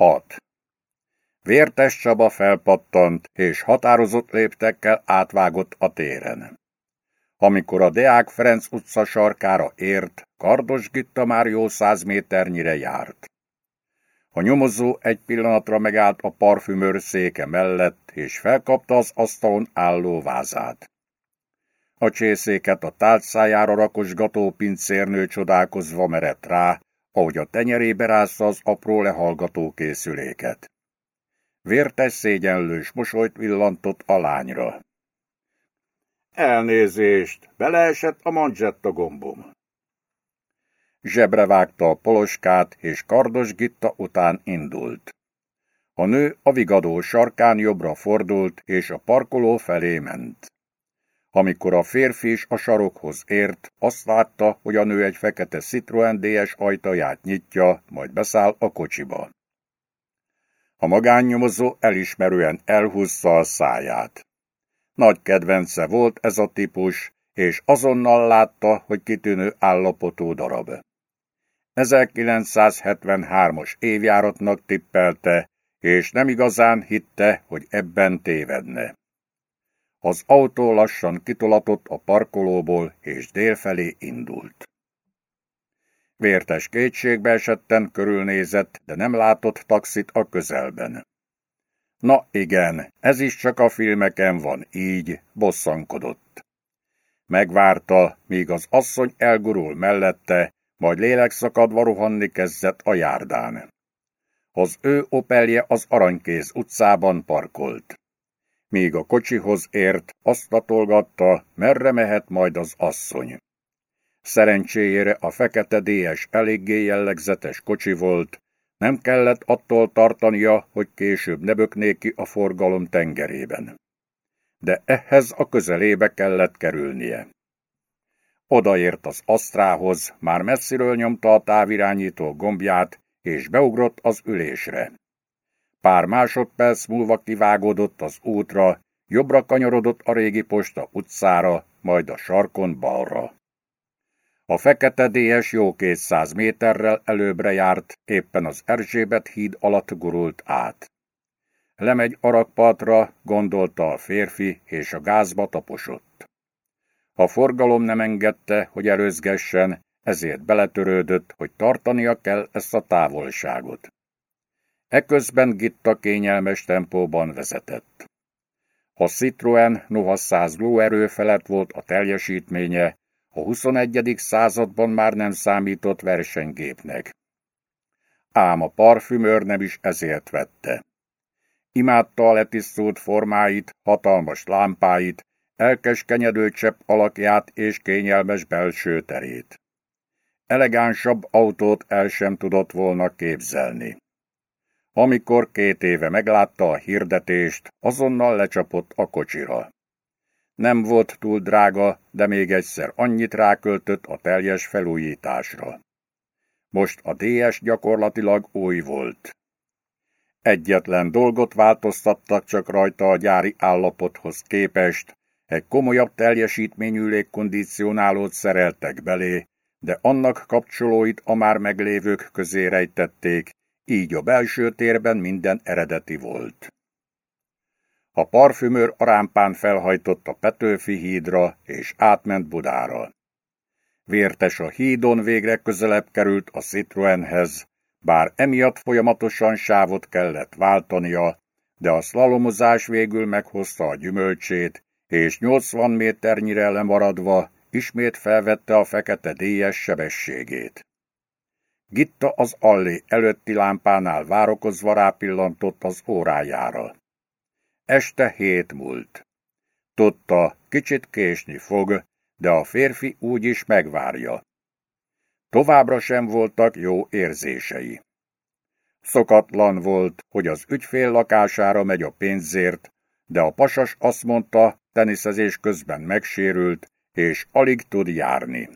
Hat. Vértes Csaba felpattant, és határozott léptekkel átvágott a téren. Amikor a Deák Ferenc utca sarkára ért, Kardos Gitta már jó száz méternyire járt. A nyomozó egy pillanatra megállt a parfümőr széke mellett, és felkapta az asztalon álló vázát. A csészéket a tálcájára rakosgató pincérnő csodálkozva merett rá, ahogy a tenyerébe rázta az apró lehallgató készüléket. Vértes szégyenlős mosolyt villantott a lányra. Elnézést, beleesett a manzsetta gombom. Zsebre vágta a poloskát, és Kardos Gitta után indult. A nő a vigadó sarkán jobbra fordult, és a parkoló felé ment. Amikor a férfi is a sarokhoz ért, azt látta, hogy a nő egy fekete Citroen DS ajtaját nyitja, majd beszáll a kocsiba. A magánnyomozó elismerően elhúzza a száját. Nagy kedvence volt ez a típus, és azonnal látta, hogy kitűnő állapotú darab. 1973-as évjáratnak tippelte, és nem igazán hitte, hogy ebben tévedne. Az autó lassan kitolatott a parkolóból, és délfelé indult. Vértes kétségbe esetten körülnézett, de nem látott taxit a közelben. Na igen, ez is csak a filmeken van így, bosszankodott. Megvárta, míg az asszony elgurul mellette, majd lélekszakadva rohanni kezdett a járdán. Az ő opelje az Aranykéz utcában parkolt. Míg a kocsihoz ért, azt latolgatta, merre mehet majd az asszony. Szerencséjére a fekete DS eléggé jellegzetes kocsi volt, nem kellett attól tartania, hogy később ne ki a forgalom tengerében. De ehhez a közelébe kellett kerülnie. Odaért az asztrához, már messziről nyomta a távirányító gombját, és beugrott az ülésre. Pár másodperc múlva kivágódott az útra, jobbra kanyarodott a régi posta utcára, majd a sarkon balra. A fekete DS jó kétszáz méterrel előbbre járt, éppen az Erzsébet híd alatt gurult át. Lemegy arakpartra, gondolta a férfi, és a gázba taposott. A forgalom nem engedte, hogy erőzgessen, ezért beletörődött, hogy tartania kell ezt a távolságot. Eközben Gitta kényelmes tempóban vezetett. A Citroen noha száz lóerő felett volt a teljesítménye, a 21. században már nem számított versenygépnek. Ám a parfümőr nem is ezért vette. Imádta a letisztult formáit, hatalmas lámpáit, elkeskenyedő csepp alakját és kényelmes belső terét. Elegánsabb autót el sem tudott volna képzelni. Amikor két éve meglátta a hirdetést, azonnal lecsapott a kocsira. Nem volt túl drága, de még egyszer annyit ráköltött a teljes felújításra. Most a DS gyakorlatilag új volt. Egyetlen dolgot változtattak csak rajta a gyári állapothoz képest, egy komolyabb teljesítményű légkondicionálót szereltek belé, de annak kapcsolóit a már meglévők közé rejtették, így a belső térben minden eredeti volt. A parfümőr a rámpán felhajtott a Petőfi hídra, és átment Budára. Vértes a hídon végre közelebb került a Citroenhez, bár emiatt folyamatosan sávot kellett váltania, de a szlalomozás végül meghozta a gyümölcsét, és 80 méternyire lemaradva ismét felvette a fekete díjas sebességét. Gitta az allé előtti lámpánál várokozva rápillantott az órájára. Este hét múlt. Tudta, kicsit késni fog, de a férfi úgy is megvárja. Továbbra sem voltak jó érzései. Szokatlan volt, hogy az ügyfél lakására megy a pénzért, de a pasas azt mondta, teniszezés közben megsérült, és alig tud járni.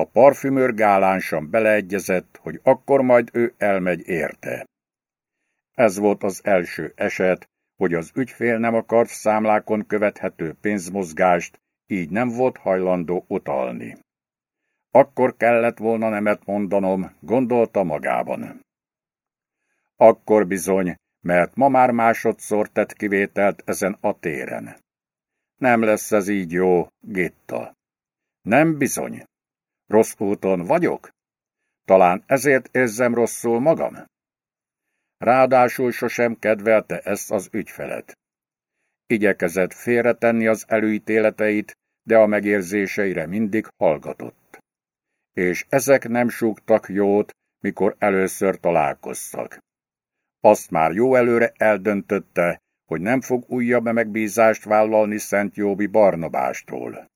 A parfümőr gálánsan beleegyezett, hogy akkor majd ő elmegy érte. Ez volt az első eset, hogy az ügyfél nem akart számlákon követhető pénzmozgást, így nem volt hajlandó utalni. Akkor kellett volna nemet mondanom, gondolta magában. Akkor bizony, mert ma már másodszor tett kivételt ezen a téren. Nem lesz ez így jó, Gitta. Nem bizony. Rossz úton vagyok? Talán ezért érzem rosszul magam? Ráadásul sosem kedvelte ezt az ügyfelet. Igyekezett félretenni az előítéleteit, de a megérzéseire mindig hallgatott. És ezek nem súgtak jót, mikor először találkoztak. Azt már jó előre eldöntötte, hogy nem fog újabb megbízást vállalni Szent Jóbi Barnabástól.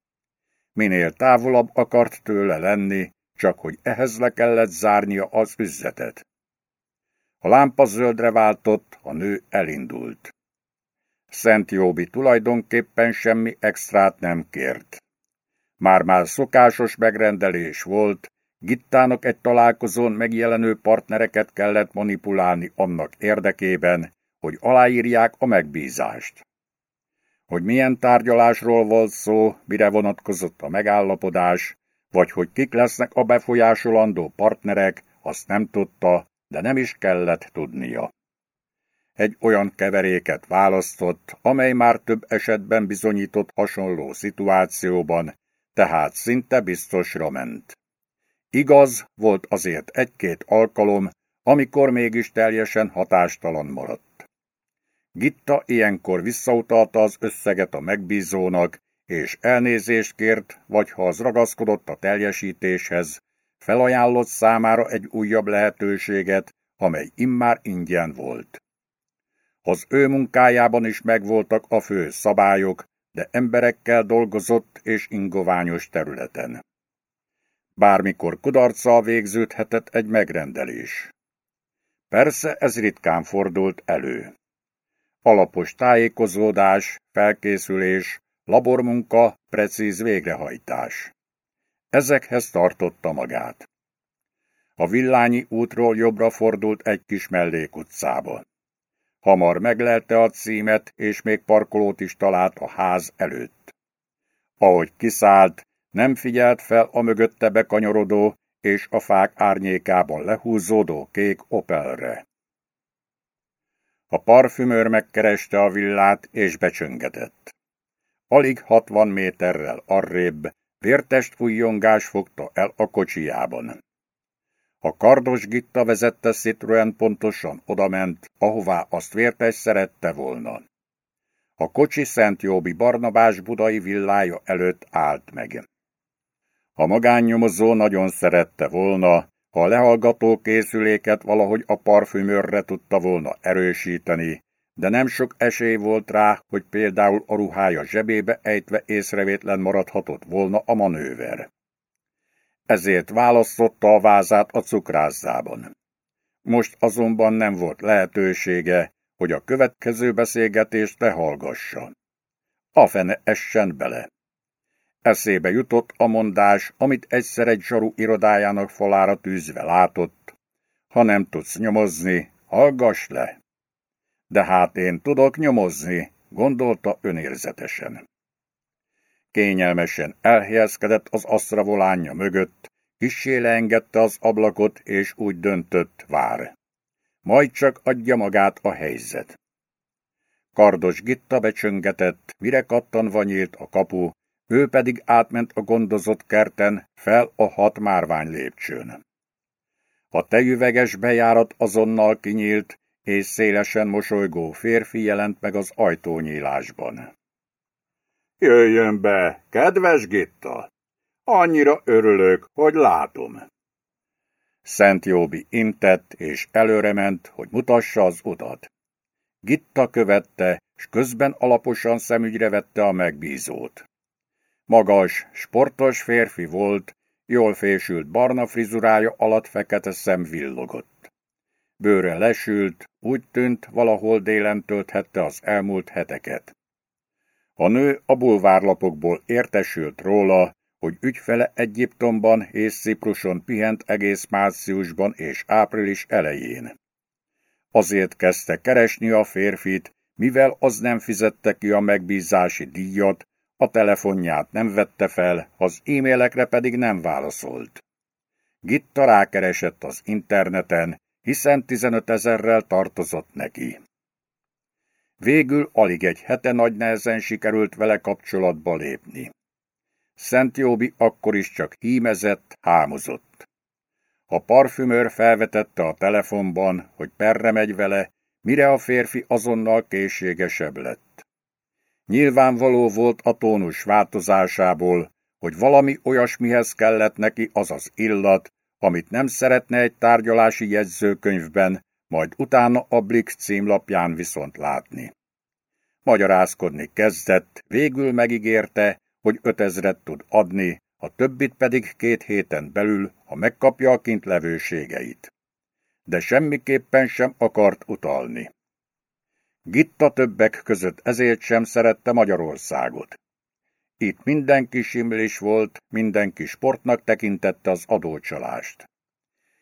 Minél távolabb akart tőle lenni, csak hogy ehhez le kellett zárnia az üzletet. A lámpa zöldre váltott, a nő elindult. Szent Jóbi tulajdonképpen semmi extrát nem kért. Már-már szokásos megrendelés volt, Gittának egy találkozón megjelenő partnereket kellett manipulálni annak érdekében, hogy aláírják a megbízást. Hogy milyen tárgyalásról volt szó, mire vonatkozott a megállapodás, vagy hogy kik lesznek a befolyásolandó partnerek, azt nem tudta, de nem is kellett tudnia. Egy olyan keveréket választott, amely már több esetben bizonyított hasonló szituációban, tehát szinte biztosra ment. Igaz, volt azért egy-két alkalom, amikor mégis teljesen hatástalan maradt. Gitta ilyenkor visszautalta az összeget a megbízónak, és elnézést kért, vagy ha az ragaszkodott a teljesítéshez, felajánlott számára egy újabb lehetőséget, amely immár ingyen volt. Az ő munkájában is megvoltak a fő szabályok, de emberekkel dolgozott és ingoványos területen. Bármikor kudarccal végződhetett egy megrendelés. Persze ez ritkán fordult elő. Alapos tájékozódás, felkészülés, labormunka, precíz végrehajtás. Ezekhez tartotta magát. A villányi útról jobbra fordult egy kis mellékutcába. Hamar meglelte a címet, és még parkolót is talált a ház előtt. Ahogy kiszállt, nem figyelt fel a mögötte bekanyarodó és a fák árnyékában lehúzódó kék Opelre. A parfümőr megkereste a villát és becsöngetett. Alig hatvan méterrel arrébb vértest fújjongás fogta el a kocsijában. A kardos Gitta vezette Citroen pontosan odament, ahová azt vértes szerette volna. A kocsi Szent Jóbi Barnabás budai villája előtt állt meg. A magánnyomozó nagyon szerette volna, a lehallgató készüléket valahogy a parfümőrre tudta volna erősíteni, de nem sok esély volt rá, hogy például a ruhája zsebébe ejtve észrevétlen maradhatott volna a manőver. Ezért választotta a vázát a cukrászában. Most azonban nem volt lehetősége, hogy a következő beszélgetést lehallgassa. A fene essen bele. Eszébe jutott a mondás, amit egyszer egy zsaru irodájának falára tűzve látott. Ha nem tudsz nyomozni, hallgass le. De hát én tudok nyomozni, gondolta önérzetesen. Kényelmesen elhelyezkedett az asztra volánja mögött, kissé leengedte az ablakot, és úgy döntött, vár. Majd csak adja magát a helyzet. Kardos Gitta becsöngetett, mire kattanva nyílt a kapu, ő pedig átment a gondozott kerten, fel a hat márvány lépcsőn. A tejüveges bejárat azonnal kinyílt, és szélesen mosolygó férfi jelent meg az ajtónyílásban. Jöjjön be, kedves Gitta! Annyira örülök, hogy látom. Szent Jóbi intett, és előrement, hogy mutassa az utat. Gitta követte, s közben alaposan szemügyre vette a megbízót. Magas, sportos férfi volt, jól fésült barna frizurája alatt fekete szem villogott. Bőre lesült, úgy tűnt, valahol délen tölthette az elmúlt heteket. A nő a bulvárlapokból értesült róla, hogy ügyfele Egyiptomban és Cipruson pihent egész márciusban és április elején. Azért kezdte keresni a férfit, mivel az nem fizette ki a megbízási díjat, a telefonját nem vette fel, az e-mailekre pedig nem válaszolt. Gitta rákeresett az interneten, hiszen 15 ezerrel tartozott neki. Végül alig egy hete nagy nehezen sikerült vele kapcsolatba lépni. Szent Jóbi akkor is csak hímezett, hámozott. A parfümőr felvetette a telefonban, hogy perre megy vele, mire a férfi azonnal készségesebb lett. Nyilvánvaló volt a tónus változásából, hogy valami olyasmihez kellett neki az az illat, amit nem szeretne egy tárgyalási jegyzőkönyvben, majd utána a Blik címlapján viszont látni. Magyarázkodni kezdett, végül megígérte, hogy ötezret tud adni, a többit pedig két héten belül, ha megkapja a kint levőségeit. De semmiképpen sem akart utalni. Gitta többek között ezért sem szerette Magyarországot. Itt mindenki simlis volt, mindenki sportnak tekintette az adócsalást.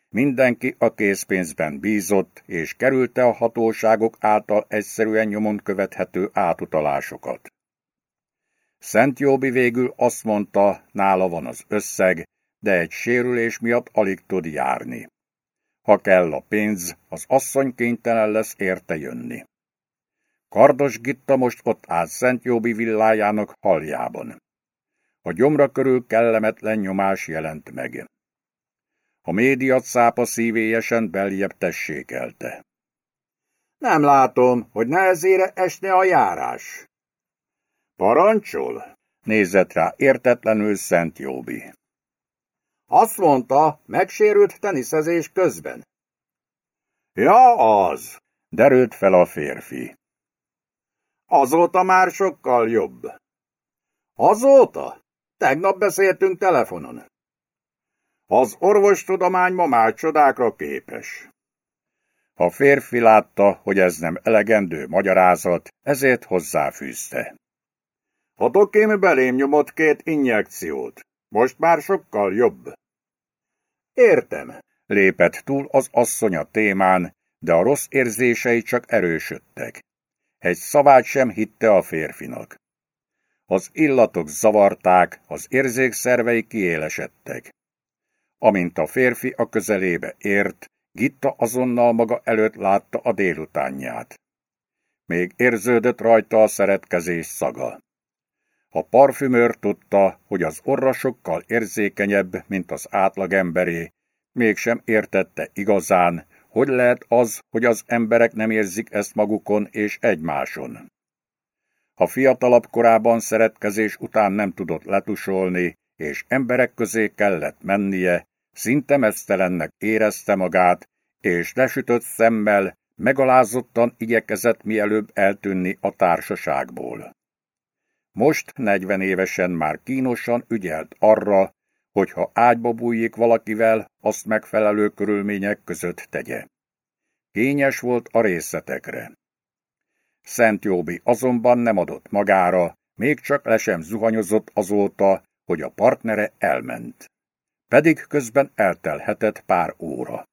Mindenki a készpénzben bízott, és kerülte a hatóságok által egyszerűen nyomon követhető átutalásokat. Szent Jóbi végül azt mondta, nála van az összeg, de egy sérülés miatt alig tud járni. Ha kell a pénz, az asszony kénytelen lesz érte jönni. Kardos Gitta most ott állt Szent Jóbi villájának haljában. A gyomra körül kellemetlen nyomás jelent meg. A médiat szápa szívélyesen beljebb tessékelte. Nem látom, hogy nehezére esne a járás. Parancsol? Nézett rá értetlenül Szent Jóbi. Azt mondta, megsérült teniszezés közben. Ja, az, derült fel a férfi. Azóta már sokkal jobb. Azóta? Tegnap beszéltünk telefonon. Az orvostudomány ma már csodákra képes. A férfi látta, hogy ez nem elegendő magyarázat, ezért hozzáfűzte. A dokém belém nyomott két injekciót. Most már sokkal jobb. Értem, lépett túl az asszony a témán, de a rossz érzései csak erősödtek. Egy szavát sem hitte a férfinak. Az illatok zavarták, az érzékszervei kiélesedtek. Amint a férfi a közelébe ért, Gitta azonnal maga előtt látta a délutánját. Még érződött rajta a szeretkezés szaga. A parfümőr tudta, hogy az orra sokkal érzékenyebb, mint az átlagemberé, mégsem értette igazán, hogy lehet az, hogy az emberek nem érzik ezt magukon és egymáson. A fiatalabb korában szeretkezés után nem tudott letusolni, és emberek közé kellett mennie, szinte mesztelennek érezte magát, és lesütött szemmel megalázottan igyekezett mielőbb eltűnni a társaságból. Most, negyven évesen már kínosan ügyelt arra, hogy ha ágyba bújik valakivel, azt megfelelő körülmények között tegye. Kényes volt a részletekre. Szent Jóbi azonban nem adott magára, még csak le sem zuhanyozott azóta, hogy a partnere elment. Pedig közben eltelhetett pár óra.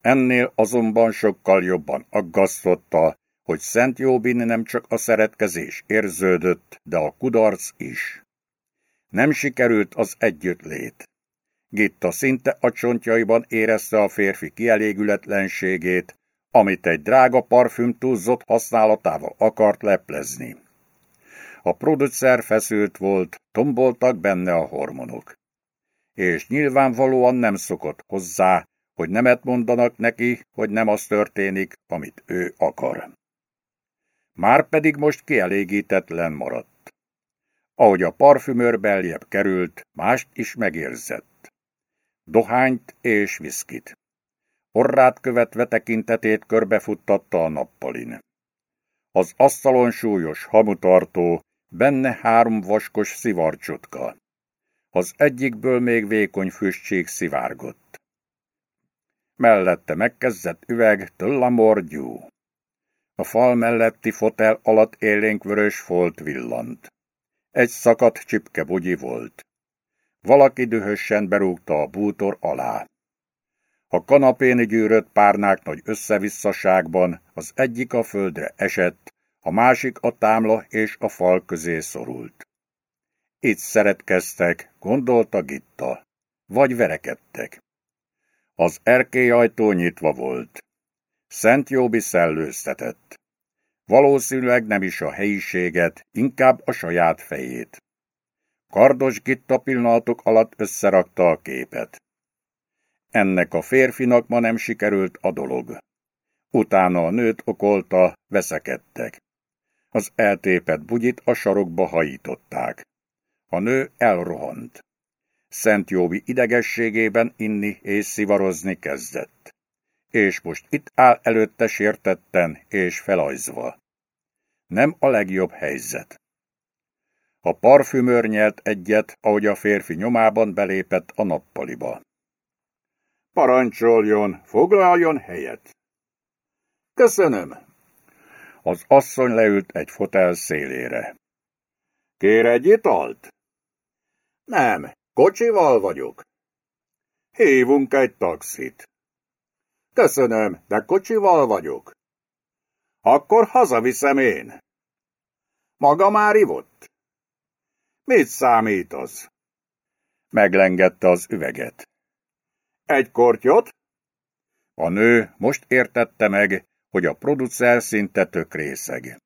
Ennél azonban sokkal jobban aggasztotta, hogy Szent Jóbin nem csak a szeretkezés érződött, de a kudarc is. Nem sikerült az együttlét. Gitta szinte a csontjaiban érezte a férfi kielégületlenségét, amit egy drága parfüm túlzott használatával akart leplezni. A producer feszült volt, tomboltak benne a hormonok. És nyilvánvalóan nem szokott hozzá, hogy nemet mondanak neki, hogy nem az történik, amit ő akar. Márpedig most kielégítetlen maradt. Ahogy a parfümőr beljebb került, mást is megérzett. Dohányt és viszkit. Orrát követve tekintetét körbefuttatta a nappalin. Az asztalon súlyos hamutartó, benne három vaskos szivarcsotka. Az egyikből még vékony füstség szivárgott. Mellette megkezdett üveg töllamorgyú. A fal melletti fotel alatt élénk vörös folt villant. Egy szakadt csipke bugyi volt. Valaki dühösen berúgta a bútor alá. A kanapén gyűrött párnák nagy összevisszaságban az egyik a földre esett, a másik a támla és a fal közé szorult. Itt szeretkeztek, gondolta Gitta, vagy verekedtek. Az erkélyajtó nyitva volt. Szent Jóbi szellőztetett. Valószínűleg nem is a helyiséget, inkább a saját fejét. Kardos Gitta pillanatok alatt összerakta a képet. Ennek a férfinak ma nem sikerült a dolog. Utána a nőt okolta, veszekedtek. Az eltépett bugyit a sarokba hajították. A nő elrohant. Szent Jóbi idegességében inni és szivarozni kezdett. És most itt áll előtte sértetten és felajzva. Nem a legjobb helyzet. A parfümőr nyelt egyet, ahogy a férfi nyomában belépett a nappaliba. Parancsoljon, foglaljon helyet. Köszönöm. Az asszony leült egy fotel szélére. Kér egy italt? Nem, kocsival vagyok. Hívunk egy taxit. Köszönöm, de kocsival vagyok. Akkor hazaviszem én. Maga már ivott? Mit számít az? Meglengette az üveget. Egy kortyot? A nő most értette meg, hogy a producer szinte tök részeg.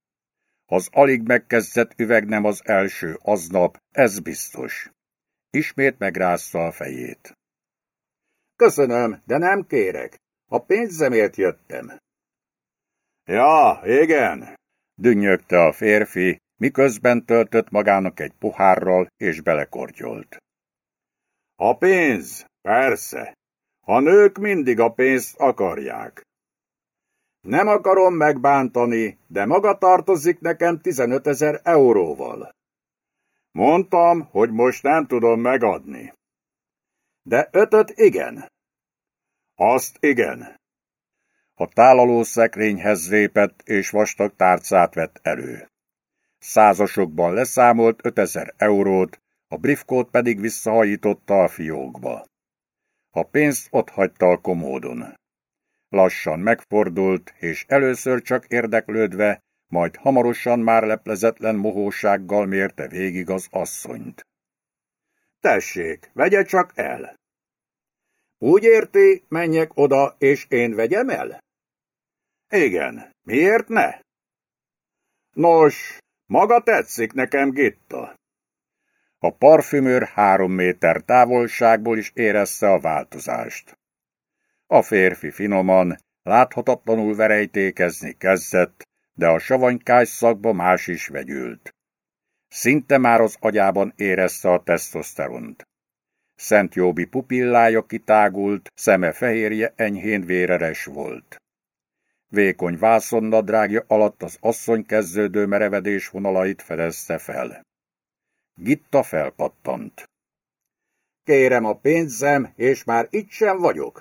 Az alig megkezdett üveg nem az első aznap, ez biztos. Ismét megrázta a fejét. Köszönöm, de nem kérek. A pénzemért jöttem. Ja, igen, dünnyögte a férfi, miközben töltött magának egy pohárral és belekortyolt. A pénz, persze. A nők mindig a pénzt akarják. Nem akarom megbántani, de maga tartozik nekem 15 ezer euróval. Mondtam, hogy most nem tudom megadni. De ötöt igen. Azt igen. A tálaló szekrényhez lépett, és vastag tárcát vett elő. Százasokban leszámolt 5000 eurót, a briefkót pedig visszahajította a fiókba. A pénzt ott hagyta a komódon. Lassan megfordult, és először csak érdeklődve, majd hamarosan már leplezetlen mohósággal mérte végig az asszonyt. Tessék, vegye csak el! Úgy érti, menjek oda, és én vegyem el? Igen, miért ne? Nos, maga tetszik nekem, Gitta. A parfümőr három méter távolságból is érezte a változást. A férfi finoman, láthatatlanul verejtékezni kezdett, de a savanykás szakba más is vegyült. Szinte már az agyában érezte a tesztoszteront. Szent Jóbi pupillája kitágult, szeme fehérje enyhén véreres volt. Vékony vászonnadrágja alatt az asszony kezdődő merevedés vonalait fedezte fel. Gitta felpattant. Kérem a pénzem, és már itt sem vagyok.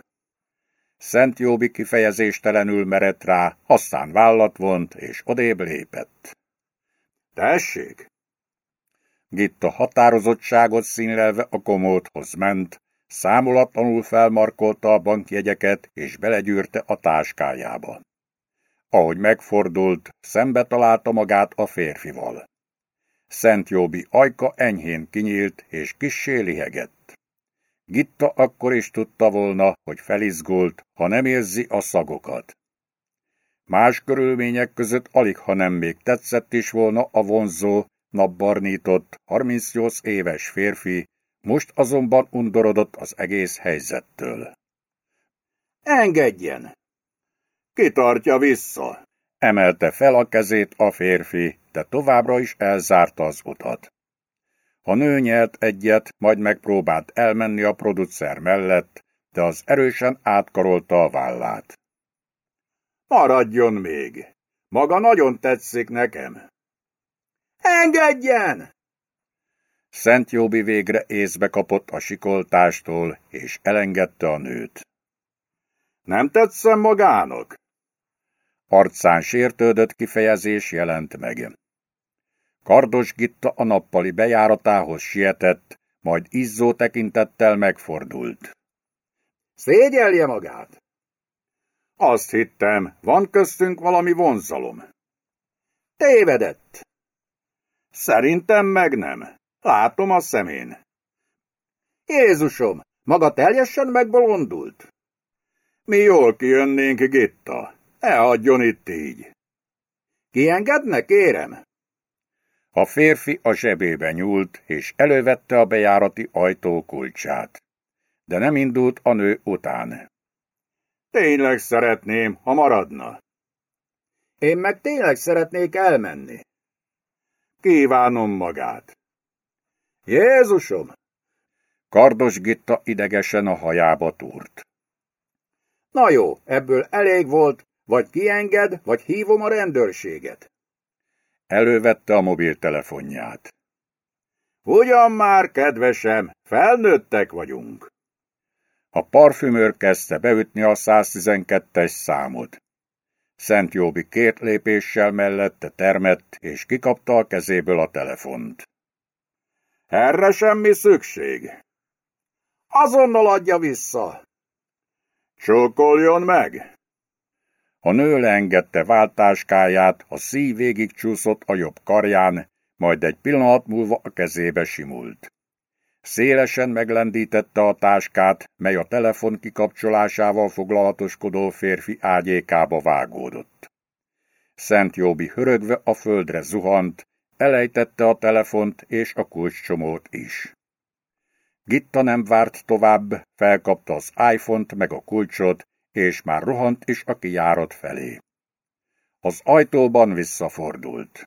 Szent Jóbi kifejezéstelenül merett rá, aztán vállat vont, és odébb lépett. Tessék! Gitta határozottságot színlelve a komódhoz ment, számolatlanul felmarkolta a bankjegyeket, és belegyűrte a táskájába. Ahogy megfordult, szembe találta magát a férfival. Szent Jóbi ajka enyhén kinyílt, és kissé lihegett. Gitta akkor is tudta volna, hogy felizgult, ha nem érzi a szagokat. Más körülmények között alig, ha nem még tetszett is volna a vonzó, napbarnított, 38 éves férfi, most azonban undorodott az egész helyzettől. Engedjen! Kitartja vissza! Emelte fel a kezét a férfi, de továbbra is elzárta az utat. A nő nyelt egyet, majd megpróbált elmenni a producer mellett, de az erősen átkarolta a vállát. Maradjon még! Maga nagyon tetszik nekem. Engedjen! Szent Jóbi végre észbe kapott a sikoltástól, és elengedte a nőt. Nem tetszem magának? Arcán sértődött kifejezés jelent meg. Kardos Gitta a nappali bejáratához sietett, majd izzó tekintettel megfordult. Szégyelje magát! Azt hittem, van köztünk valami vonzalom. Tévedett! Szerintem meg nem. Látom a szemén. Jézusom, maga teljesen megbolondult? Mi jól kijönnénk, Gitta. Elhagyjon itt így. Kiengedne, kérem? A férfi a zsebébe nyúlt, és elővette a bejárati ajtó kulcsát. De nem indult a nő után. Tényleg szeretném, ha maradna. Én meg tényleg szeretnék elmenni. Kívánom magát. Jézusom! Kardos Gitta idegesen a hajába túrt. Na jó, ebből elég volt, vagy kienged, vagy hívom a rendőrséget. Elővette a mobiltelefonját. Ugyan már, kedvesem, felnőttek vagyunk. A parfümőr kezdte beütni a 112-es számot. Szent Jóbi két lépéssel mellette termett, és kikapta a kezéből a telefont. Erre semmi szükség. Azonnal adja vissza. Csókoljon meg! A nő leengedte váltáskáját, a szív végig csúszott a jobb karján, majd egy pillanat múlva a kezébe simult. Szélesen meglendítette a táskát, mely a telefon kikapcsolásával foglalatoskodó férfi ágyékába vágódott. Szent Jóbi hörögve a földre zuhant, elejtette a telefont és a kulcscsomót is. Gitta nem várt tovább, felkapta az iPhone-t meg a kulcsot, és már rohant is a kijárat felé. Az ajtóban visszafordult.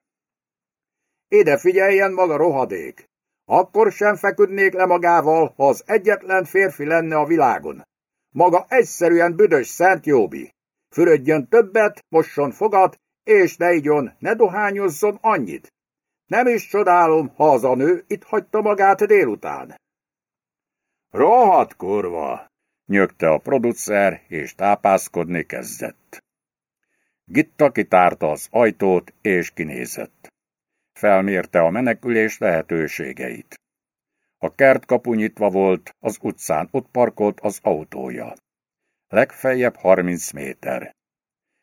Ide figyeljen maga rohadék! Akkor sem feküdnék le magával, ha az egyetlen férfi lenne a világon. Maga egyszerűen büdös Szent Jóbi. Fürödjön többet, mosson fogat, és ne igyon, ne dohányozzon annyit. Nem is csodálom, ha az a nő itt hagyta magát délután. Rohadt kurva! nyögte a producer, és tápászkodni kezdett. Gitta kitárta az ajtót, és kinézett. Felmérte a menekülés lehetőségeit. A kertkapu nyitva volt, az utcán ott parkolt az autója. Legfeljebb harminc méter.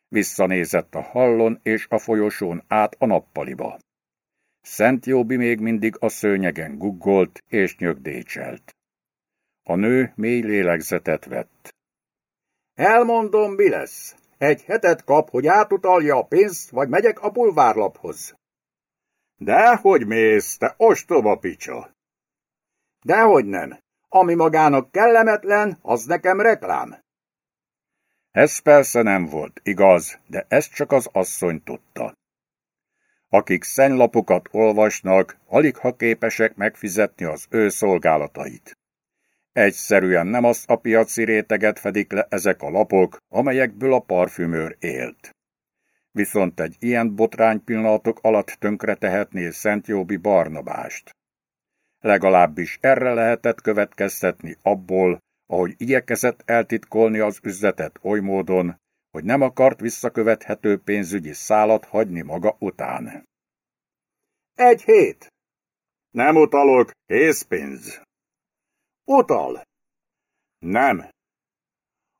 Visszanézett a hallon és a folyosón át a nappaliba. Szent Jóbi még mindig a szőnyegen guggolt és nyögdécselt. A nő mély lélegzetet vett. Elmondom, mi lesz. Egy hetet kap, hogy átutalja a pénzt, vagy megyek a bulvárlaphoz. Dehogy mész, te ostoba picsa! Dehogy nem. Ami magának kellemetlen, az nekem reklám. Ez persze nem volt igaz, de ezt csak az asszony tudta. Akik szennylapokat olvasnak, alig ha képesek megfizetni az ő szolgálatait. Egyszerűen nem az a piaci réteget fedik le ezek a lapok, amelyekből a parfümőr élt. Viszont egy ilyen botrány pillanatok alatt tönkre tehetné Szent Jóbi Barnabást. Legalábbis erre lehetett következtetni abból, ahogy igyekezett eltitkolni az üzletet oly módon, hogy nem akart visszakövethető pénzügyi szálat hagyni maga után. Egy hét! Nem utalok, készpénz! Utal! Nem.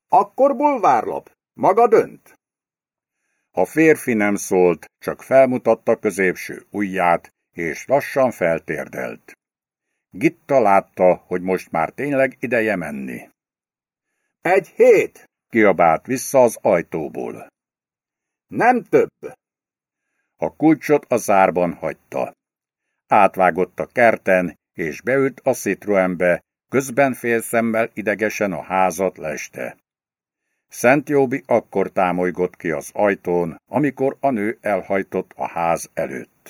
Akkor bulvárlap. Maga dönt. A férfi nem szólt, csak felmutatta középső ujját, és lassan feltérdelt. Gitta látta, hogy most már tényleg ideje menni. Egy hét! kiabált vissza az ajtóból. Nem több. A kulcsot a zárban hagyta. Átvágott a kerten, és beült a Citroenbe, Közben félszemmel idegesen a házat leste. Szent Jóbi akkor támolygott ki az ajtón, amikor a nő elhajtott a ház előtt.